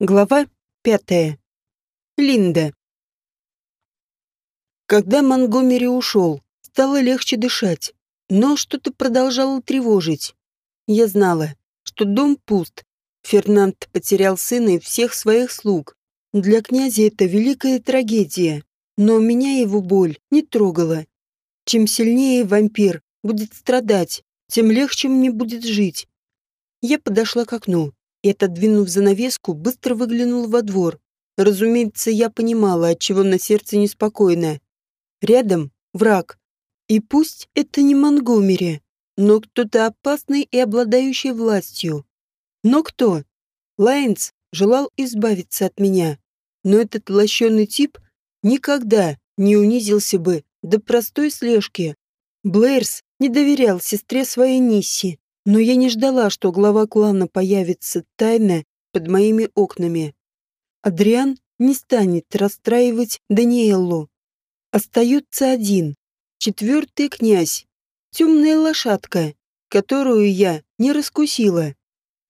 Глава пятая. Линда. Когда Монгомери ушел, стало легче дышать, но что-то продолжало тревожить. Я знала, что дом пуст. Фернанд потерял сына и всех своих слуг. Для князя это великая трагедия, но меня его боль не трогала. Чем сильнее вампир будет страдать, тем легче мне будет жить. Я подошла к окну и, отодвинув занавеску, быстро выглянул во двор. Разумеется, я понимала, отчего на сердце неспокойно. Рядом враг. И пусть это не Монгомери, но кто-то опасный и обладающий властью. Но кто? Лайнс желал избавиться от меня. Но этот лощеный тип никогда не унизился бы до простой слежки. Блэйрс не доверял сестре своей Нисси, но я не ждала, что глава клана появится тайно под моими окнами. Адриан не станет расстраивать Даниэллу. Остается один, четвертый князь, темная лошадка, которую я не раскусила.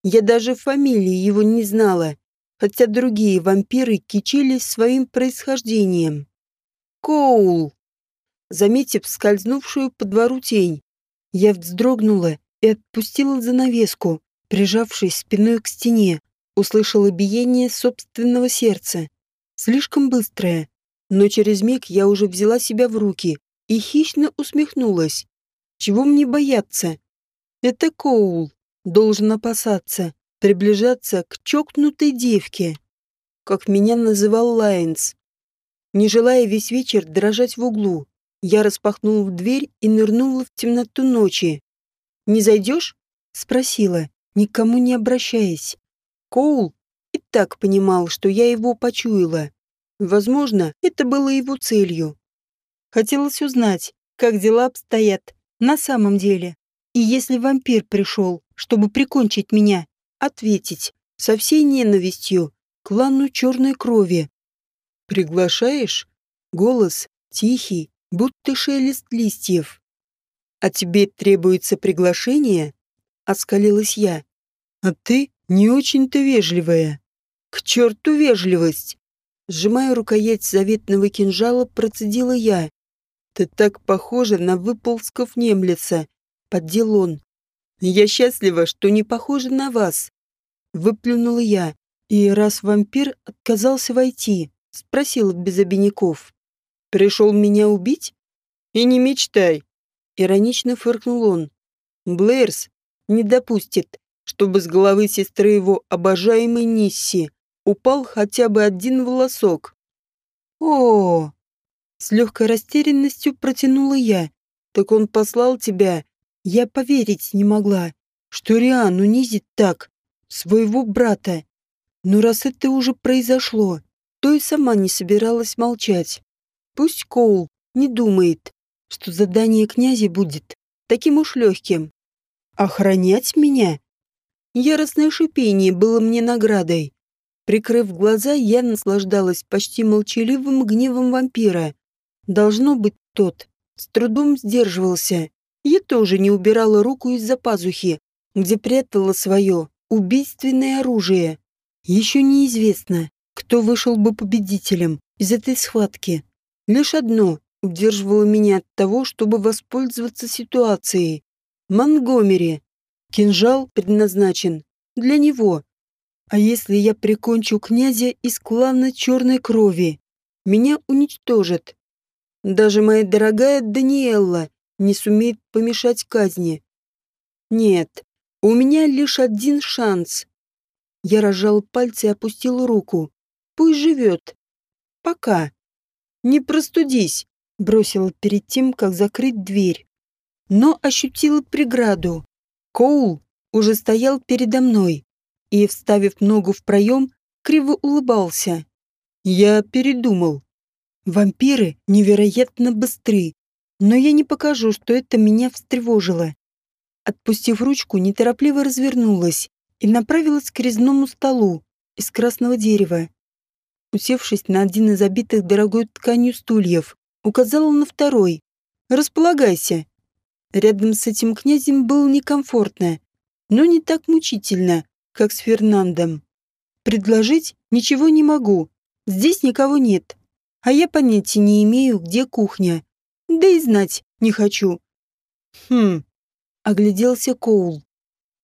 Я даже фамилии его не знала, хотя другие вампиры кичились своим происхождением. Коул! Заметив скользнувшую по двору тень, я вздрогнула и отпустила занавеску, прижавшись спиной к стене, услышала биение собственного сердца. Слишком быстрое, но через миг я уже взяла себя в руки и хищно усмехнулась. Чего мне бояться? Это Коул должен опасаться, приближаться к чокнутой девке, как меня называл Лайнс. Не желая весь вечер дрожать в углу, я распахнула дверь и нырнула в темноту ночи. «Не зайдешь?» — спросила, никому не обращаясь. Коул и так понимал, что я его почуяла. Возможно, это было его целью. Хотелось узнать, как дела обстоят на самом деле. И если вампир пришел, чтобы прикончить меня, ответить со всей ненавистью клану черной крови. «Приглашаешь?» Голос тихий, будто шелест листьев. «А тебе требуется приглашение?» — оскалилась я. «А ты не очень-то вежливая». «К черту вежливость!» Сжимая рукоять заветного кинжала, процедила я. «Ты так похожа на выползков немлица», — поддел он. «Я счастлива, что не похожа на вас», — выплюнула я. И раз вампир отказался войти, спросила без обиняков. «Пришел меня убить?» «И не мечтай», Иронично фыркнул он. Блэрс не допустит, чтобы с головы сестры его обожаемой Нисси упал хотя бы один волосок. О, с легкой растерянностью протянула я. Так он послал тебя. Я поверить не могла, что Риан унизит так своего брата. Но раз это уже произошло, то и сама не собиралась молчать. Пусть Коул не думает, что задание князя будет таким уж легким. Охранять меня? Яростное шипение было мне наградой. Прикрыв глаза, я наслаждалась почти молчаливым гневом вампира. Должно быть, тот с трудом сдерживался. Я тоже не убирала руку из-за пазухи, где прятала свое убийственное оружие. Еще неизвестно, кто вышел бы победителем из этой схватки. Лишь одно удерживало меня от того, чтобы воспользоваться ситуацией. Монгомери. Кинжал предназначен для него. А если я прикончу князя из клана черной крови? Меня уничтожат. Даже моя дорогая Даниэлла не сумеет помешать казни. Нет, у меня лишь один шанс. Я разжал пальцы и опустил руку. Пусть живет. Пока. Не простудись бросила перед тем, как закрыть дверь. Но ощутила преграду. Коул уже стоял передо мной и, вставив ногу в проем, криво улыбался. Я передумал. Вампиры невероятно быстры, но я не покажу, что это меня встревожило. Отпустив ручку, неторопливо развернулась и направилась к резному столу из красного дерева. Усевшись на один из обитых дорогой тканью стульев, указала на второй. «Располагайся». Рядом с этим князем было некомфортно, но не так мучительно, как с Фернандом. Предложить ничего не могу. Здесь никого нет. А я понятия не имею, где кухня. Да и знать не хочу. Хм, огляделся Коул.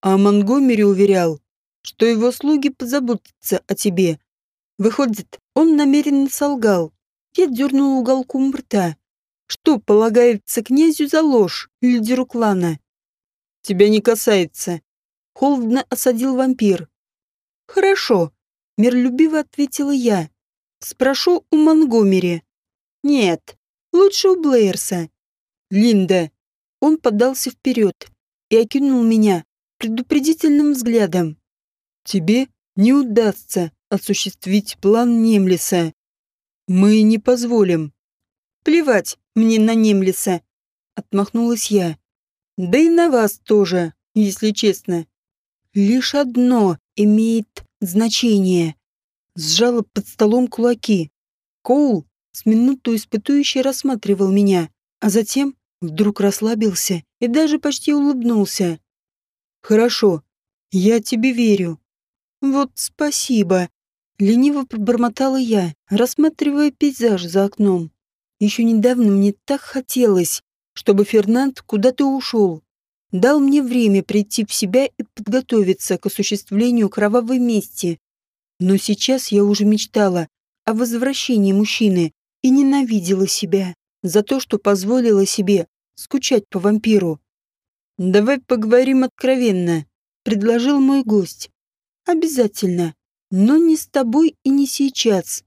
А Монгомери уверял, что его слуги позаботятся о тебе. Выходит, он намеренно солгал. Я дернул уголком рта. Что полагается князю за ложь, лидеру клана? Тебя не касается. Холодно осадил вампир. Хорошо, миролюбиво ответила я. Спрошу у Монгомери. Нет, лучше у Блэйрса. Линда. Он подался вперед и окинул меня предупредительным взглядом. Тебе не удастся осуществить план Немлиса. Мы не позволим. Плевать мне на Немлиса, отмахнулась я. Да и на вас тоже, если честно. Лишь одно имеет значение. Сжала под столом кулаки. Коул с минуту испытующе рассматривал меня, а затем вдруг расслабился и даже почти улыбнулся. «Хорошо, я тебе верю». «Вот спасибо», — лениво пробормотала я, рассматривая пейзаж за окном. Еще недавно мне так хотелось, чтобы Фернанд куда-то ушел. Дал мне время прийти в себя и подготовиться к осуществлению кровавой мести. Но сейчас я уже мечтала о возвращении мужчины и ненавидела себя за то, что позволила себе скучать по вампиру. «Давай поговорим откровенно», — предложил мой гость. «Обязательно, но не с тобой и не сейчас».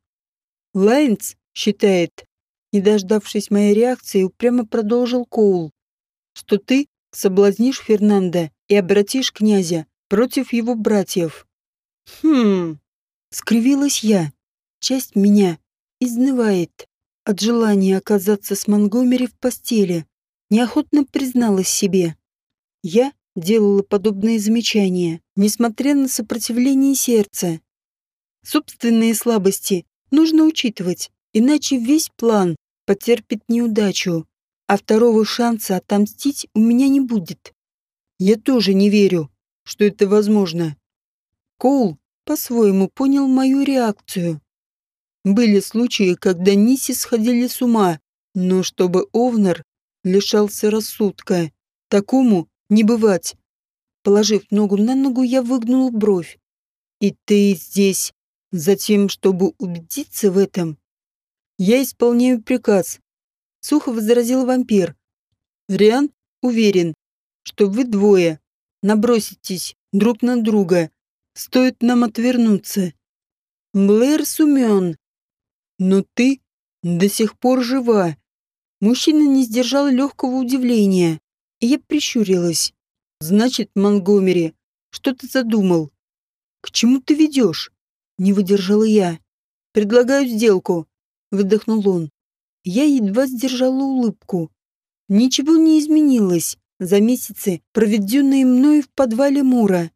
Лайнс считает, не дождавшись моей реакции, упрямо продолжил Коул, что ты соблазнишь Фернанда и обратишь князя против его братьев. Хм, скривилась я. Часть меня изнывает от желания оказаться с Монгомери в постели. Неохотно призналась себе. Я делала подобные замечания, несмотря на сопротивление сердца. Собственные слабости нужно учитывать, иначе весь план потерпит неудачу, а второго шанса отомстить у меня не будет. Я тоже не верю, что это возможно. Коул по-своему понял мою реакцию. Были случаи, когда Ниси сходили с ума, но чтобы Овнер лишался рассудка, такому не бывать. Положив ногу на ногу, я выгнул бровь. И ты здесь затем, чтобы убедиться в этом? Я исполняю приказ. Сухо возразил вампир. Риан уверен, что вы двое наброситесь друг на друга. Стоит нам отвернуться. Блэр сумен. Но ты до сих пор жива. Мужчина не сдержал легкого удивления, и я прищурилась. Значит, Монгомери, что ты задумал? К чему ты ведешь? Не выдержала я. Предлагаю сделку выдохнул он. Я едва сдержала улыбку. Ничего не изменилось за месяцы, проведенные мною в подвале Мура.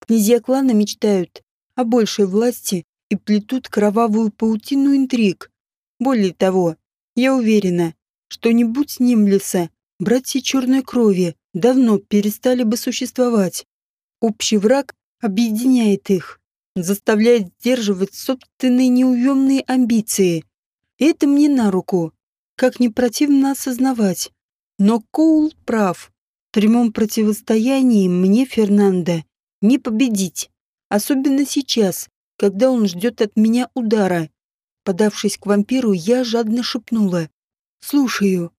Князья клана мечтают о большей власти и плетут кровавую паутину интриг. Более того, я уверена, что не будь Немлиса, братья черной крови давно перестали бы существовать. Общий враг объединяет их, заставляет сдерживать собственные неуемные амбиции это мне на руку, как не противно осознавать. Но Коул прав. В прямом противостоянии мне Фернанда не победить. Особенно сейчас, когда он ждет от меня удара. Подавшись к вампиру, я жадно шепнула. «Слушаю».